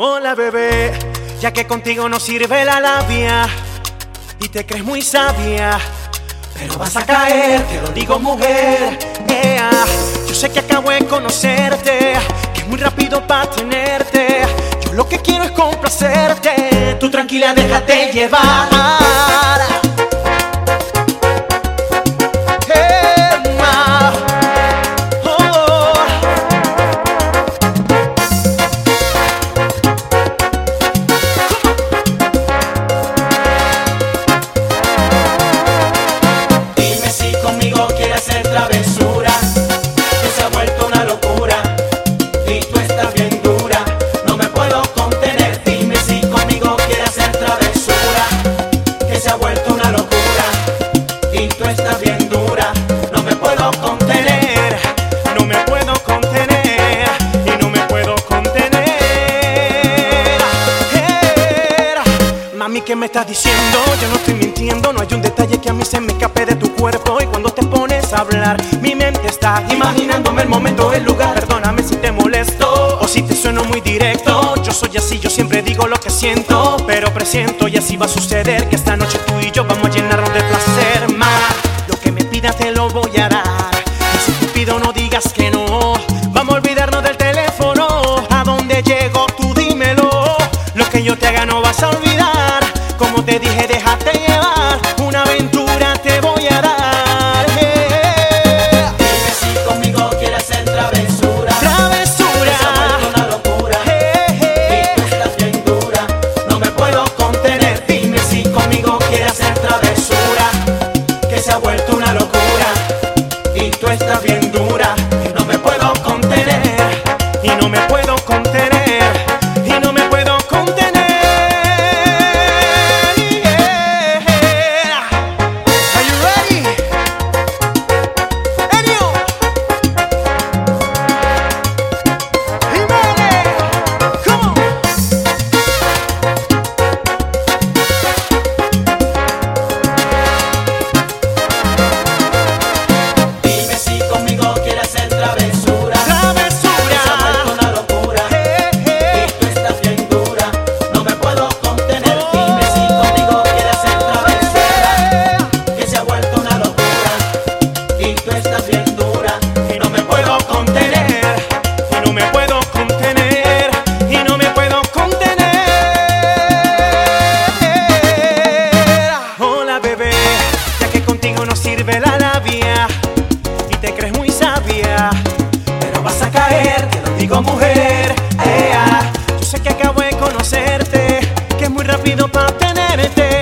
Hola bebé, ya que contigo no sirve la labia y te crees muy sabia, pero vas a caer, te lo digo mujer. Yeah. Yo sé que acabo de conocerte, que es muy rápido para tenerte. Yo lo que quiero es complacerte, tú tranquila déjate llevar. ¿Qué me estás diciendo? Yo no estoy mintiendo, no hay un detalle que a mí se me escape de tu cuerpo. Y cuando te pones a hablar, mi mente está imaginándome el momento, el lugar. Perdóname si te molesto o si te sueno muy directo. Yo soy así, yo siempre digo lo que siento, pero presiento y así va a suceder que esta noche tú y yo vamos a llenarnos de placer te lo voy a dar. Estúpido, no digas que no. Vamos a olvidarnos del teléfono. ¿A dónde llegó? Tú dímelo. Lo que yo te haga no vas a olvidar. Como te dije, de contigo, mujer. Ea. Yo sé que acabo de conocerte, que es muy rápido para tenerte.